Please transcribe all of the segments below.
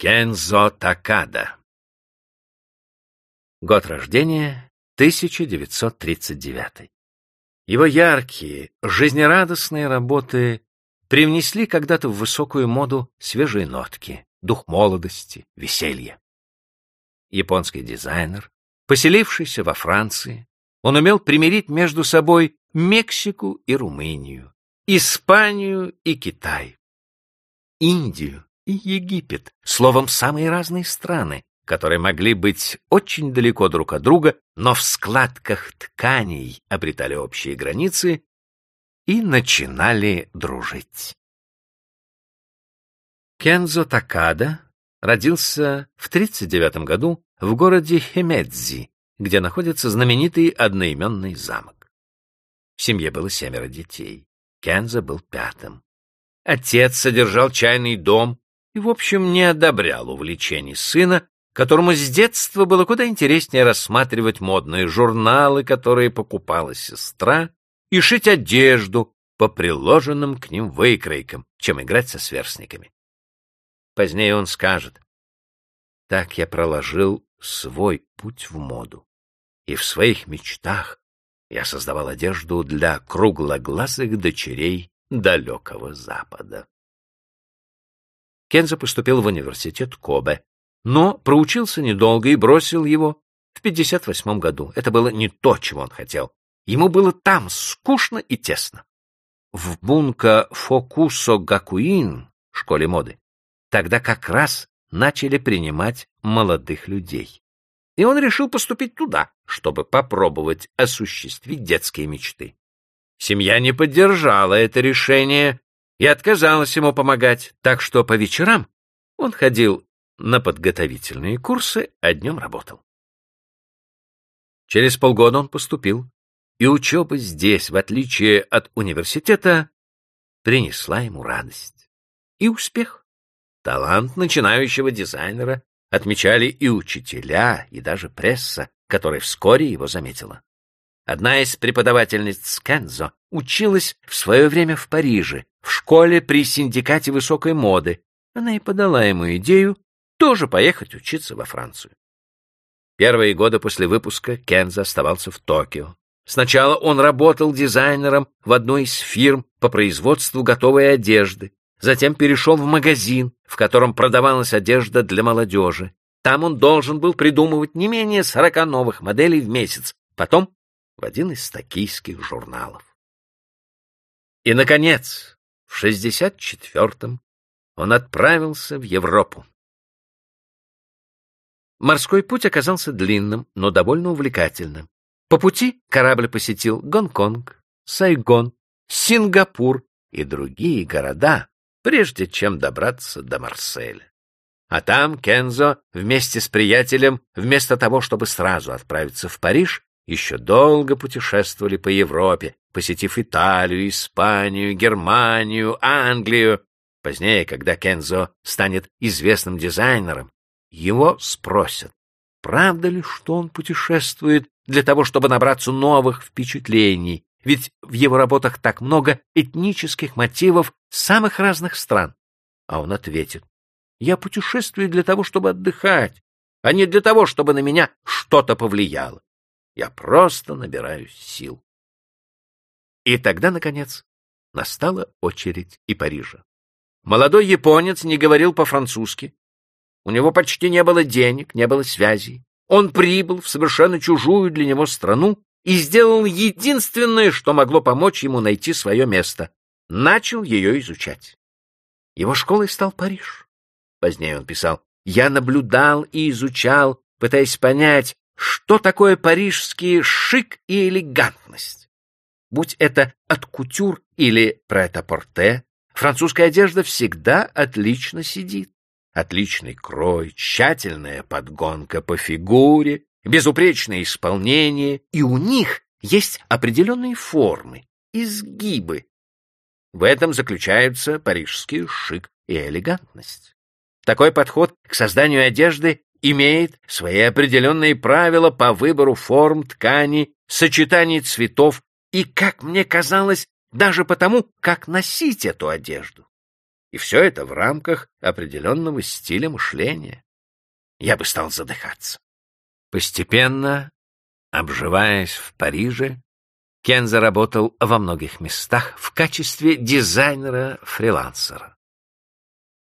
Кензо Такада. Год рождения 1939. Его яркие, жизнерадостные работы привнесли когда-то в высокую моду свежие нотки, дух молодости, веселья. Японский дизайнер, поселившийся во Франции, он умел примирить между собой Мексику и Румынию, Испанию и Китай, Индию и Египет, словом, самые разные страны, которые могли быть очень далеко друг от друга, но в складках тканей обретали общие границы и начинали дружить. Кензо Такада родился в 1939 году в городе Химедзи, где находится знаменитый одноименный замок. В семье было семеро детей. Кензо был пятым. Отец содержал чайный дом и, в общем, не одобрял увлечений сына, которому с детства было куда интереснее рассматривать модные журналы, которые покупала сестра, и шить одежду по приложенным к ним выкройкам, чем играть со сверстниками. Позднее он скажет, «Так я проложил свой путь в моду, и в своих мечтах я создавал одежду для круглоглазых дочерей далекого Запада». Кенза поступил в университет Кобе, но проучился недолго и бросил его в 58 году. Это было не то, чего он хотел. Ему было там скучно и тесно. В Бунка Фокусо Гакуин, школе моды, тогда как раз начали принимать молодых людей. И он решил поступить туда, чтобы попробовать осуществить детские мечты. Семья не поддержала это решение и отказалась ему помогать, так что по вечерам он ходил на подготовительные курсы, а днем работал. Через полгода он поступил, и учеба здесь, в отличие от университета, принесла ему радость и успех. Талант начинающего дизайнера отмечали и учителя, и даже пресса, которая вскоре его заметила. Одна из преподавательниц Кензо училась в свое время в Париже, в школе при синдикате высокой моды. Она и подала ему идею тоже поехать учиться во Францию. Первые годы после выпуска Кензо оставался в Токио. Сначала он работал дизайнером в одной из фирм по производству готовой одежды, затем перешел в магазин, в котором продавалась одежда для молодежи. Там он должен был придумывать не менее сорока новых моделей в месяц, потом в один из токийских журналов. И, наконец, в 64-м он отправился в Европу. Морской путь оказался длинным, но довольно увлекательным. По пути корабль посетил Гонконг, Сайгон, Сингапур и другие города, прежде чем добраться до Марселя. А там Кензо вместе с приятелем, вместо того, чтобы сразу отправиться в Париж, еще долго путешествовали по Европе, посетив Италию, Испанию, Германию, Англию. Позднее, когда Кензо станет известным дизайнером, его спросят, правда ли, что он путешествует для того, чтобы набраться новых впечатлений, ведь в его работах так много этнических мотивов самых разных стран. А он ответит, я путешествую для того, чтобы отдыхать, а не для того, чтобы на меня что-то повлияло. Я просто набираюсь сил. И тогда, наконец, настала очередь и Парижа. Молодой японец не говорил по-французски. У него почти не было денег, не было связей. Он прибыл в совершенно чужую для него страну и сделал единственное, что могло помочь ему найти свое место. Начал ее изучать. Его школой стал Париж. Позднее он писал, «Я наблюдал и изучал, пытаясь понять, что такое парижский шик и элегантность. Будь это от кутюр или пret-а-порте, французская одежда всегда отлично сидит. Отличный крой, тщательная подгонка по фигуре, безупречное исполнение, и у них есть определенные формы, изгибы. В этом заключаются парижский шик и элегантность. Такой подход к созданию одежды имеет свои определенные правила по выбору форм, ткани, сочетаний цветов и, как мне казалось, даже потому, как носить эту одежду. И все это в рамках определенного стиля мышления. Я бы стал задыхаться. Постепенно, обживаясь в Париже, Кен заработал во многих местах в качестве дизайнера-фрилансера.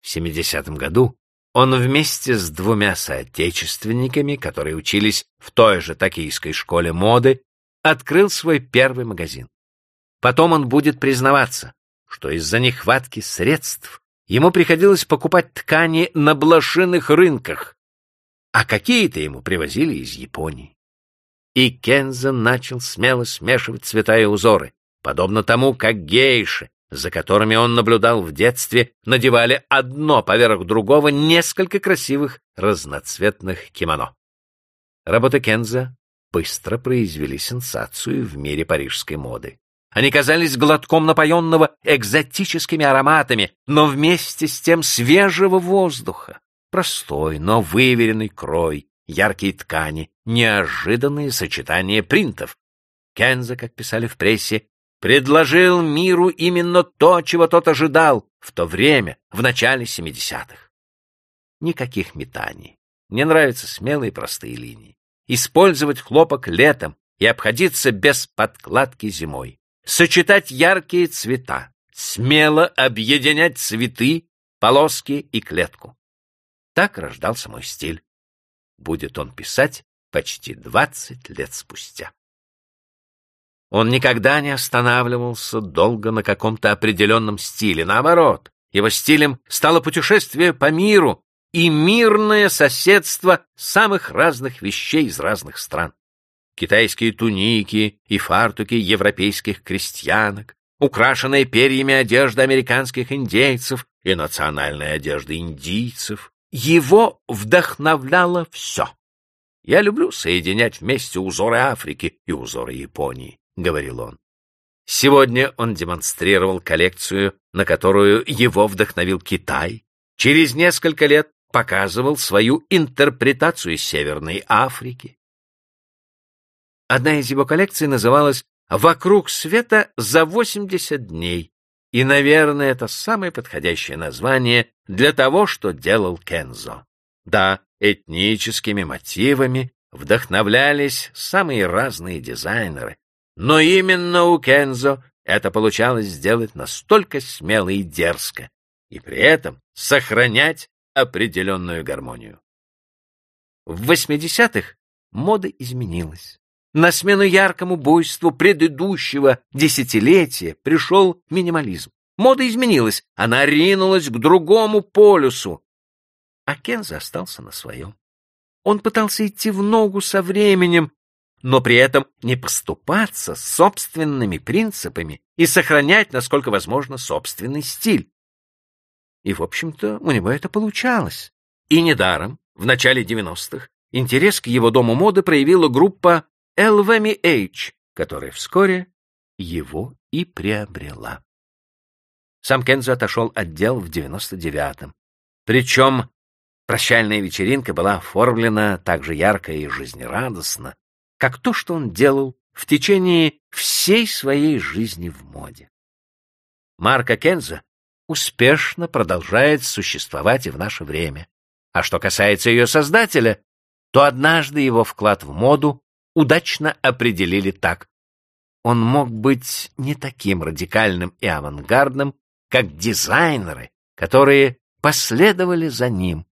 В 70-м году он вместе с двумя соотечественниками, которые учились в той же токийской школе моды, открыл свой первый магазин. Потом он будет признаваться, что из-за нехватки средств ему приходилось покупать ткани на блошиных рынках, а какие-то ему привозили из Японии. И Кенза начал смело смешивать цвета и узоры, подобно тому, как гейши за которыми он наблюдал в детстве, надевали одно поверх другого несколько красивых разноцветных кимоно. Работы Кенза быстро произвели сенсацию в мире парижской моды. Они казались глотком напоенного экзотическими ароматами, но вместе с тем свежего воздуха. Простой, но выверенный крой, яркие ткани, неожиданные сочетания принтов. Кенза, как писали в прессе, предложил миру именно то, чего тот ожидал в то время, в начале 70-х. Никаких метаний. Мне нравятся смелые простые линии. Использовать хлопок летом и обходиться без подкладки зимой. Сочетать яркие цвета. Смело объединять цветы, полоски и клетку. Так рождался мой стиль. Будет он писать почти 20 лет спустя. Он никогда не останавливался долго на каком-то определенном стиле. Наоборот, его стилем стало путешествие по миру и мирное соседство самых разных вещей из разных стран. Китайские туники и фартуки европейских крестьянок, украшенная перьями одежда американских индейцев и национальная одежда индийцев. Его вдохновляло все. Я люблю соединять вместе узоры Африки и узоры Японии. — говорил он. Сегодня он демонстрировал коллекцию, на которую его вдохновил Китай. Через несколько лет показывал свою интерпретацию Северной Африки. Одна из его коллекций называлась «Вокруг света за 80 дней», и, наверное, это самое подходящее название для того, что делал Кензо. Да, этническими мотивами вдохновлялись самые разные дизайнеры, но именно у Кензо это получалось сделать настолько смело и дерзко, и при этом сохранять определенную гармонию. В 80-х мода изменилась. На смену яркому буйству предыдущего десятилетия пришел минимализм. Мода изменилась, она ринулась к другому полюсу. А Кензо остался на своем. Он пытался идти в ногу со временем, но при этом не поступаться собственными принципами и сохранять, насколько возможно, собственный стиль. И, в общем-то, у него это получалось. И недаром, в начале 90-х, интерес к его дому моды проявила группа LVMH, которая вскоре его и приобрела. Сам Кензо отошел от дел в 99-м. Причем прощальная вечеринка была оформлена так же ярко и жизнерадостно, как то, что он делал в течение всей своей жизни в моде. Марка Кенза успешно продолжает существовать и в наше время. А что касается ее создателя, то однажды его вклад в моду удачно определили так. Он мог быть не таким радикальным и авангардным, как дизайнеры, которые последовали за ним,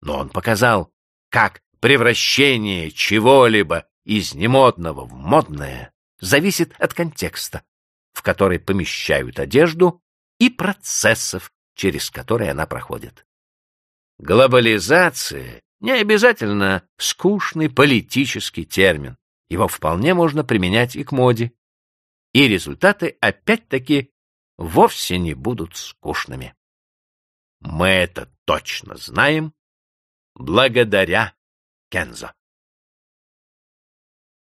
но он показал, как превращение чего-либо из немодного в модное зависит от контекста, в который помещают одежду, и процессов, через которые она проходит. Глобализация не обязательно скучный политический термин. Его вполне можно применять и к моде. И результаты, опять-таки, вовсе не будут скучными. Мы это точно знаем благодаря Кензо.